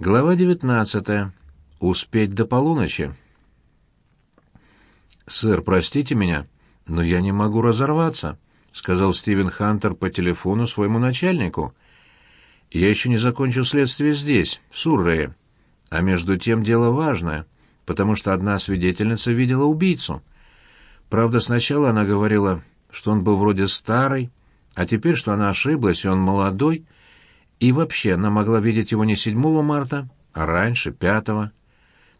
Глава 19. Успеть до полуночи. «Сэр, простите меня, но я не могу разорваться», — сказал Стивен Хантер по телефону своему начальнику. «Я еще не закончу следствие здесь, в Суррее. А между тем дело важное, потому что одна свидетельница видела убийцу. Правда, сначала она говорила, что он был вроде старый, а теперь, что она ошиблась, и он молодой, и вообще, она могла видеть его не 7 марта, а раньше, 5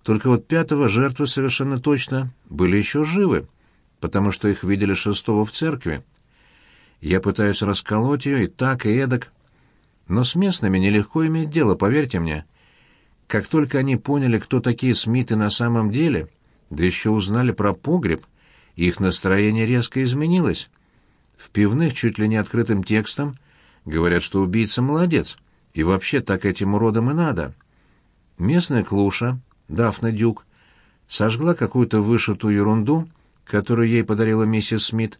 Только вот 5 жертвы совершенно точно были еще живы, потому что их видели 6 в церкви. Я пытаюсь расколоть ее и так, и эдак. Но с местными нелегко иметь дело, поверьте мне. Как только они поняли, кто такие Смиты на самом деле, да еще узнали про погреб, их настроение резко изменилось. В пивных чуть ли не открытым текстом Говорят, что убийца молодец, и вообще так этим уродам и надо. Местная клуша, Дафна Дюк, сожгла какую-то вышитую ерунду, которую ей подарила миссис Смит,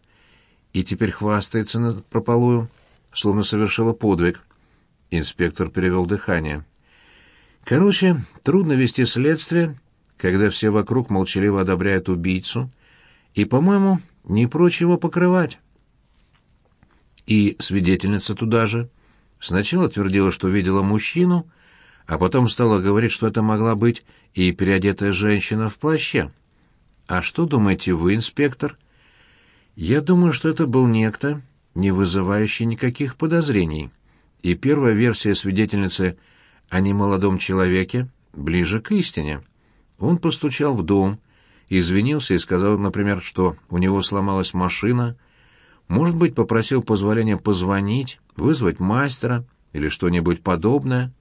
и теперь хвастается на прополую, словно совершила подвиг. Инспектор перевел дыхание. Короче, трудно вести следствие, когда все вокруг молчаливо одобряют убийцу, и, по-моему, не прочь его покрывать. И свидетельница туда же. Сначала твердила, что видела мужчину, а потом стала говорить, что это могла быть и переодетая женщина в плаще. «А что думаете вы, инспектор?» «Я думаю, что это был некто, не вызывающий никаких подозрений. И первая версия свидетельницы о немолодом человеке ближе к истине. Он постучал в дом, извинился и сказал, например, что у него сломалась машина, может быть, попросил позволения позвонить, вызвать мастера или что-нибудь подобное.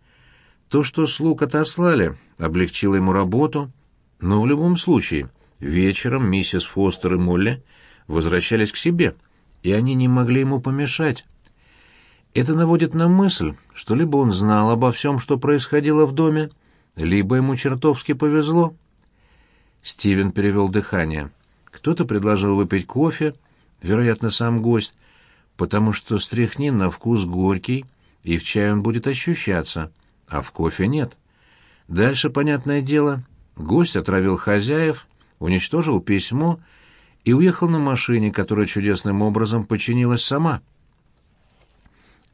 То, что слуг отослали, облегчило ему работу, но в любом случае вечером миссис Фостер и Молли возвращались к себе, и они не могли ему помешать. Это наводит на мысль, что либо он знал обо всем, что происходило в доме, либо ему чертовски повезло. Стивен перевел дыхание. Кто-то предложил выпить кофе, вероятно, сам гость, потому что стряхнин на вкус горький, и в чае он будет ощущаться, а в кофе нет. Дальше, понятное дело, гость отравил хозяев, уничтожил письмо и уехал на машине, которая чудесным образом починилась сама.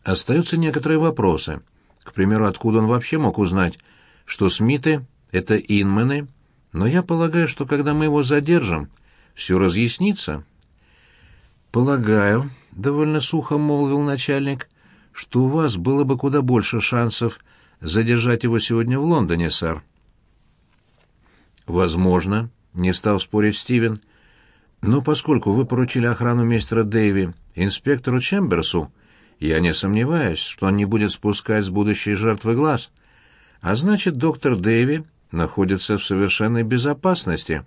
Остаются некоторые вопросы. К примеру, откуда он вообще мог узнать, что Смиты — это инмены, но я полагаю, что когда мы его задержим, все разъяснится». «Полагаю», — довольно сухо молвил начальник, — «что у вас было бы куда больше шансов задержать его сегодня в Лондоне, сэр». «Возможно», — не стал спорить Стивен. «Но поскольку вы поручили охрану мистера Дэйви инспектору Чемберсу, я не сомневаюсь, что он не будет спускать с будущей жертвы глаз. А значит, доктор Дэйви находится в совершенной безопасности».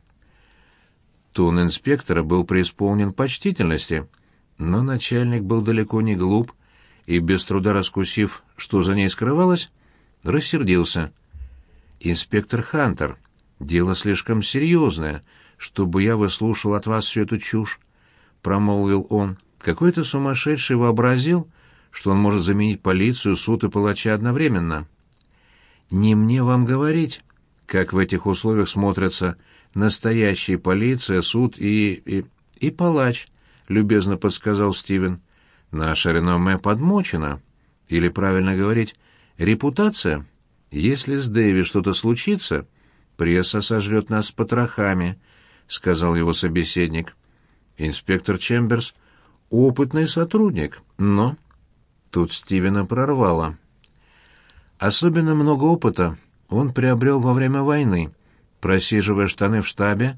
Тон инспектора был преисполнен почтительности, но начальник был далеко не глуп и, без труда раскусив, что за ней скрывалось, рассердился. «Инспектор Хантер, дело слишком серьезное, чтобы я выслушал от вас всю эту чушь», — промолвил он. «Какой-то сумасшедший вообразил, что он может заменить полицию, суд и палача одновременно». «Не мне вам говорить, как в этих условиях смотрятся настоящая полиция, суд и... и... и палач», — любезно подсказал Стивен. «Наше реноме подмочено. Или, правильно говорить, репутация. Если с Дэви что-то случится, пресса сожрет нас потрохами», — сказал его собеседник. «Инспектор Чемберс — опытный сотрудник, но...» Тут Стивена прорвало. Особенно много опыта он приобрел во время войны — просиживая штаны в штабе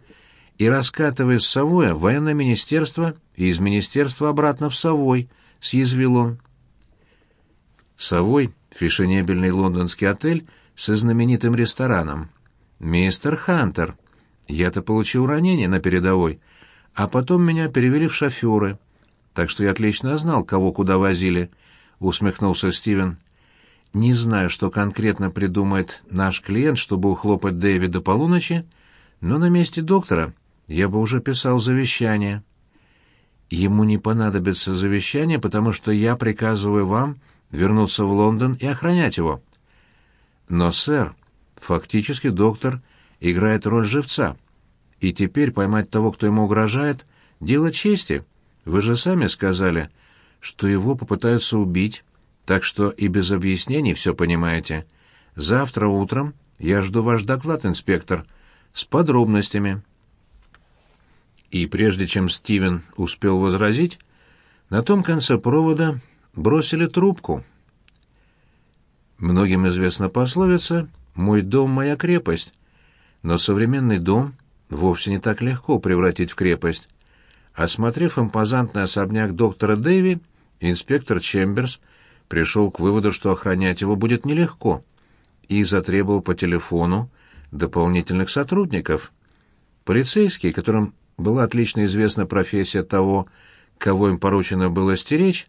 и раскатывая с Савоя в военное министерство и из министерства обратно в Совой, съязвил он. Совой — фешенебельный лондонский отель со знаменитым рестораном. «Мистер Хантер, я-то получил ранение на передовой, а потом меня перевели в шоферы, так что я отлично знал, кого куда возили», — усмехнулся Стивен. Не знаю, что конкретно придумает наш клиент, чтобы ухлопать Дэви до полуночи, но на месте доктора я бы уже писал завещание. Ему не понадобится завещание, потому что я приказываю вам вернуться в Лондон и охранять его. Но, сэр, фактически доктор играет роль живца. И теперь поймать того, кто ему угрожает, дело чести. Вы же сами сказали, что его попытаются убить, так что и без объяснений все понимаете. Завтра утром я жду ваш доклад, инспектор, с подробностями». И прежде чем Стивен успел возразить, на том конце провода бросили трубку. Многим известна пословица «Мой дом — моя крепость», но современный дом вовсе не так легко превратить в крепость. Осмотрев импозантный особняк доктора Дэви, инспектор Чемберс пришел к выводу, что охранять его будет нелегко, и затребовал по телефону дополнительных сотрудников. Полицейские, которым была отлично известна профессия того, кого им поручено было стеречь,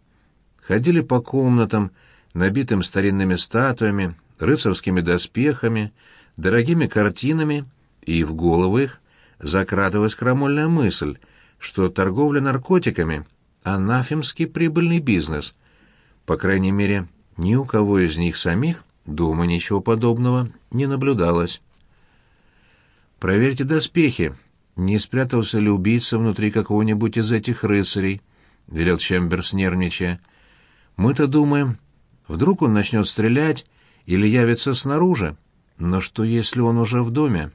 ходили по комнатам, набитым старинными статуями, рыцарскими доспехами, дорогими картинами, и в головы их закрадывалась крамольная мысль, что торговля наркотиками — анафемский прибыльный бизнес. По крайней мере, ни у кого из них самих дома ничего подобного не наблюдалось. «Проверьте доспехи», не спрятался ли убийца внутри какого-нибудь из этих рыцарей, — велел Чемберс, нервничая. — Мы-то думаем, вдруг он начнет стрелять или явится снаружи. Но что, если он уже в доме?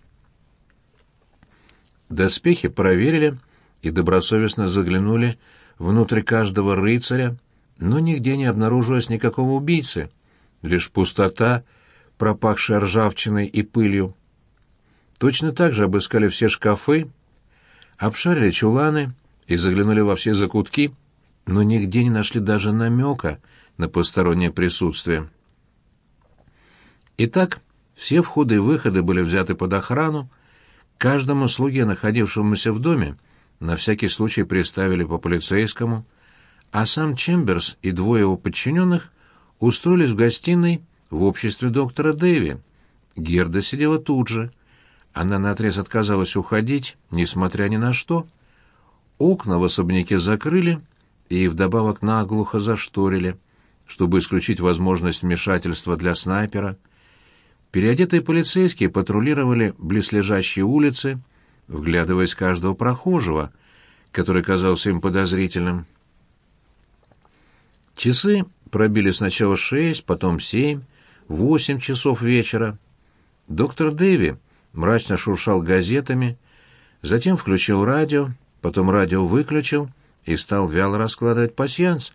Доспехи проверили и добросовестно заглянули внутрь каждого рыцаря, но нигде не обнаружилось никакого убийцы, лишь пустота, пропахшая ржавчиной и пылью. Точно так же обыскали все шкафы, обшарили чуланы и заглянули во все закутки, но нигде не нашли даже намека на постороннее присутствие. Итак, все входы и выходы были взяты под охрану, каждому слуге, находившемуся в доме, на всякий случай приставили по полицейскому, а сам Чемберс и двое его подчиненных устроились в гостиной в обществе доктора Дэви. Герда сидела тут же — она наотрез отказалась уходить, несмотря ни на что. Окна в особняке закрыли и вдобавок наглухо зашторили, чтобы исключить возможность вмешательства для снайпера. Переодетые полицейские патрулировали близлежащие улицы, вглядываясь каждого прохожего, который казался им подозрительным. Часы пробили сначала шесть, потом семь, восемь часов вечера. Доктор Дэви мрачно шуршал газетами, затем включил радио, потом радио выключил и стал вяло раскладывать пасьянс.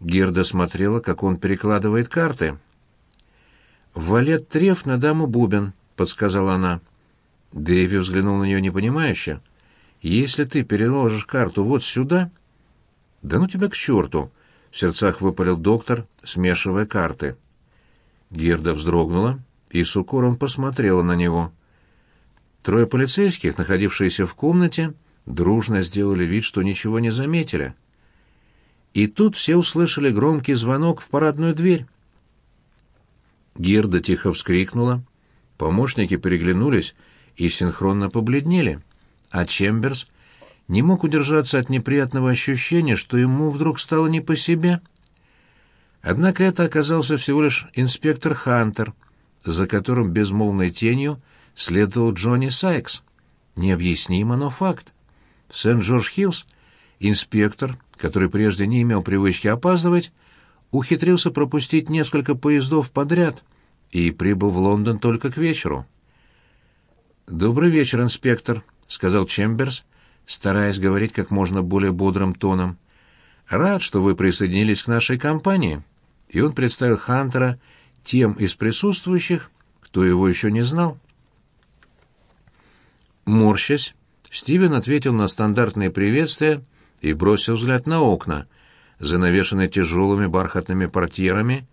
Герда смотрела, как он перекладывает карты. «Валет треф на даму бубен», — подсказала она. Дэви взглянул на нее непонимающе. «Если ты переложишь карту вот сюда...» «Да ну тебя к черту!» — в сердцах выпалил доктор, смешивая карты. Герда вздрогнула и с укором посмотрела на него — Трое полицейских, находившиеся в комнате, дружно сделали вид, что ничего не заметили. И тут все услышали громкий звонок в парадную дверь. Герда тихо вскрикнула. Помощники переглянулись и синхронно побледнели, а Чемберс не мог удержаться от неприятного ощущения, что ему вдруг стало не по себе. Однако это оказался всего лишь инспектор Хантер, за которым безмолвной тенью — следовал Джонни Сайкс. Необъяснимо, но факт. В Сент-Джордж-Хиллз инспектор, который прежде не имел привычки опаздывать, ухитрился пропустить несколько поездов подряд и прибыл в Лондон только к вечеру. «Добрый вечер, инспектор», — сказал Чемберс, стараясь говорить как можно более бодрым тоном. «Рад, что вы присоединились к нашей компании». И он представил Хантера тем из присутствующих, кто его еще не знал. Морщась, Стивен ответил на стандартные приветствия и бросил взгляд на окна, занавешенные тяжелыми бархатными портьерами,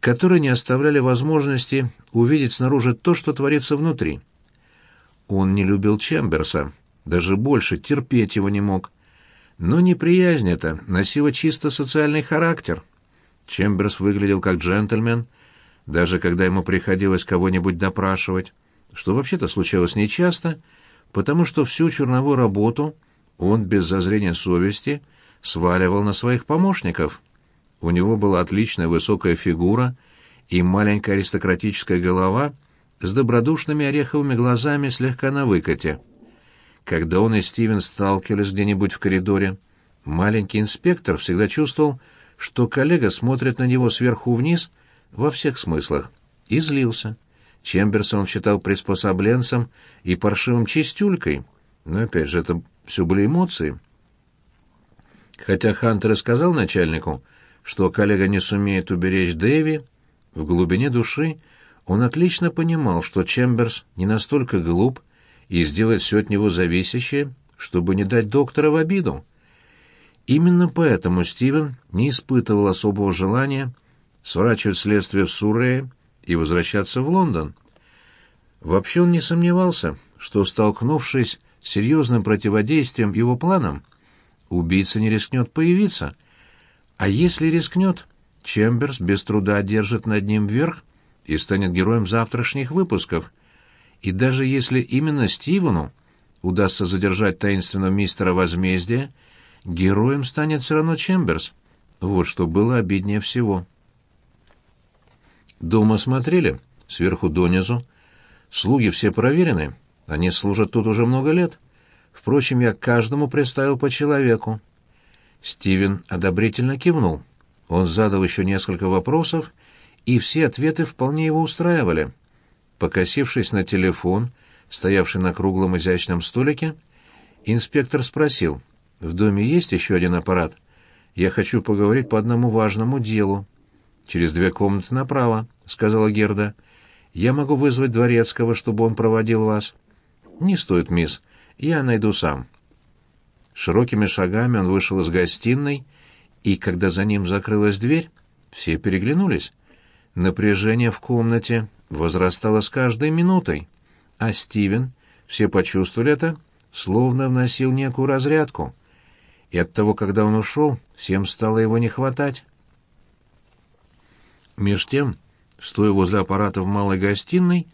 которые не оставляли возможности увидеть снаружи то, что творится внутри. Он не любил Чемберса, даже больше терпеть его не мог. Но неприязнь эта носила чисто социальный характер. Чемберс выглядел как джентльмен, даже когда ему приходилось кого-нибудь допрашивать что вообще-то случалось нечасто, потому что всю черновую работу он без зазрения совести сваливал на своих помощников. У него была отличная высокая фигура и маленькая аристократическая голова с добродушными ореховыми глазами слегка на выкате. Когда он и Стивен сталкивались где-нибудь в коридоре, маленький инспектор всегда чувствовал, что коллега смотрит на него сверху вниз во всех смыслах, и злился. Чемберсон считал приспособленцем и паршивым чистюлькой, но опять же это все были эмоции. Хотя Хантер и сказал начальнику, что коллега не сумеет уберечь Дэви, в глубине души он отлично понимал, что Чемберс не настолько глуп, и сделать все от него зависящее, чтобы не дать доктора в обиду. Именно поэтому Стивен не испытывал особого желания сворачивать следствие в Суррее и возвращаться в Лондон. Вообще он не сомневался, что, столкнувшись с серьезным противодействием его планам, убийца не рискнет появиться. А если рискнет, Чемберс без труда одержит над ним верх и станет героем завтрашних выпусков — и даже если именно Стивену удастся задержать таинственного мистера возмездия, героем станет все равно Чемберс. Вот что было обиднее всего. Дома смотрели, сверху донизу. Слуги все проверены, они служат тут уже много лет. Впрочем, я каждому представил по человеку. Стивен одобрительно кивнул. Он задал еще несколько вопросов, и все ответы вполне его устраивали. Покосившись на телефон, стоявший на круглом изящном столике, инспектор спросил, «В доме есть еще один аппарат? Я хочу поговорить по одному важному делу». «Через две комнаты направо», — сказала Герда. «Я могу вызвать дворецкого, чтобы он проводил вас». «Не стоит, мисс. Я найду сам». Широкими шагами он вышел из гостиной, и, когда за ним закрылась дверь, все переглянулись. Напряжение в комнате возрастало с каждой минутой, а Стивен, все почувствовали это, словно вносил некую разрядку. И от того, когда он ушел, всем стало его не хватать. Меж тем, стоя возле аппарата в малой гостиной,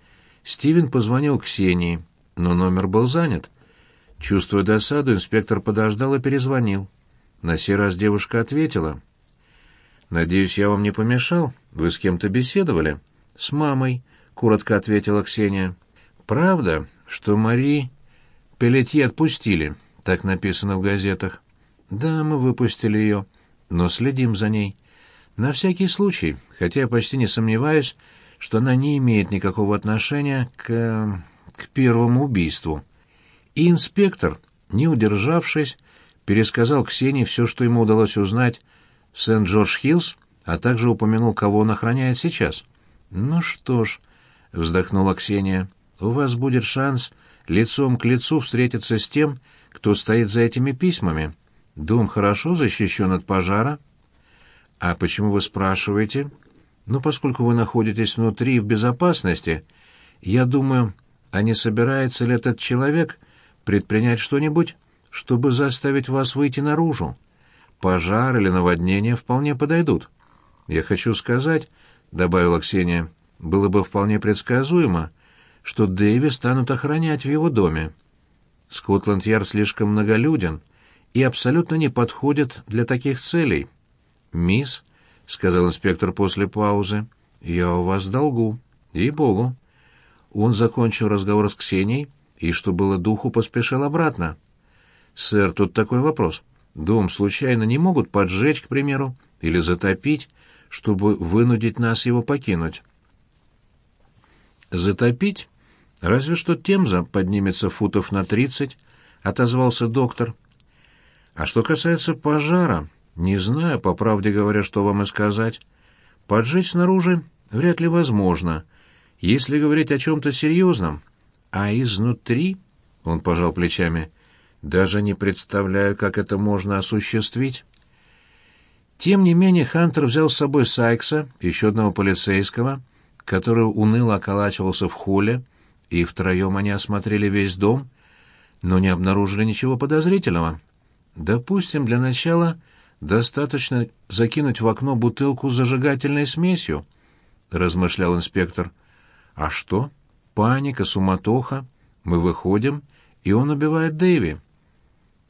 Стивен позвонил Ксении, но номер был занят. Чувствуя досаду, инспектор подождал и перезвонил. На сей раз девушка ответила. «Надеюсь, я вам не помешал? Вы с кем-то беседовали?» «С мамой», — коротко ответила Ксения. «Правда, что Мари Пелетье отпустили?» Так написано в газетах. «Да, мы выпустили ее, но следим за ней. На всякий случай, хотя я почти не сомневаюсь, что она не имеет никакого отношения к... к первому убийству». И инспектор, не удержавшись, пересказал Ксении все, что ему удалось узнать в Сент-Джордж-Хиллз, а также упомянул, кого он охраняет сейчас. «Ну что ж», — вздохнула Ксения, — «у вас будет шанс лицом к лицу встретиться с тем, кто стоит за этими письмами. Дом хорошо защищен от пожара?» «А почему вы спрашиваете?» «Ну, поскольку вы находитесь внутри в безопасности, я думаю, а не собирается ли этот человек предпринять что-нибудь, чтобы заставить вас выйти наружу? Пожар или наводнение вполне подойдут. Я хочу сказать, добавила Ксения, было бы вполне предсказуемо, что Дэви станут охранять в его доме. Скотланд-Ярд слишком многолюден и абсолютно не подходит для таких целей. «Мисс», — сказал инспектор после паузы, — «я у вас долгу, ей-богу». Он закончил разговор с Ксенией и, что было духу, поспешил обратно. «Сэр, тут такой вопрос. Дом случайно не могут поджечь, к примеру, или затопить, чтобы вынудить нас его покинуть. Затопить? Разве что Темза поднимется футов на тридцать, отозвался доктор. А что касается пожара, не знаю, по правде говоря, что вам и сказать. Поджечь снаружи вряд ли возможно, если говорить о чем-то серьезном. А изнутри, он пожал плечами, даже не представляю, как это можно осуществить. Тем не менее Хантер взял с собой Сайкса, еще одного полицейского, который уныло околачивался в холле, и втроем они осмотрели весь дом, но не обнаружили ничего подозрительного. Допустим, для начала достаточно закинуть в окно бутылку с зажигательной смесью, размышлял инспектор. А что? Паника, суматоха. Мы выходим, и он убивает Дэви.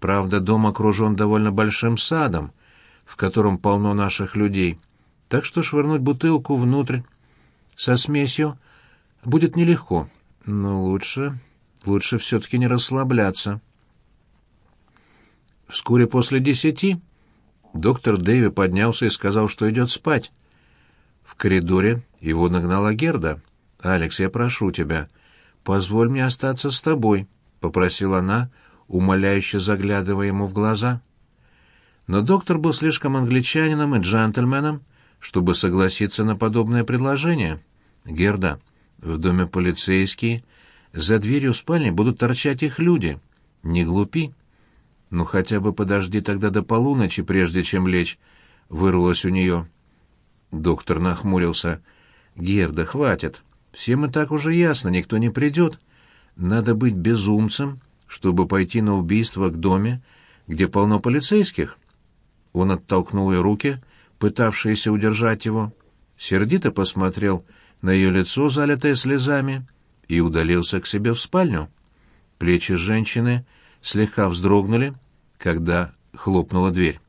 Правда, дом окружен довольно большим садом — в котором полно наших людей, так что швырнуть бутылку внутрь со смесью будет нелегко, но лучше, лучше все-таки не расслабляться. Вскоре после десяти доктор Дэви поднялся и сказал, что идет спать. В коридоре его нагнала Герда. «Алекс, я прошу тебя, позволь мне остаться с тобой», — попросила она, умоляюще заглядывая ему в глаза. Но доктор был слишком англичанином и джентльменом, чтобы согласиться на подобное предложение. «Герда, в доме полицейские, за дверью спальни будут торчать их люди. Не глупи». «Ну хотя бы подожди тогда до полуночи, прежде чем лечь», — вырвалось у нее. Доктор нахмурился. «Герда, хватит. Всем и так уже ясно, никто не придет. Надо быть безумцем, чтобы пойти на убийство к доме, где полно полицейских». Он оттолкнул ее руки, пытавшиеся удержать его, сердито посмотрел на ее лицо, залитое слезами, и удалился к себе в спальню. Плечи женщины слегка вздрогнули, когда хлопнула дверь.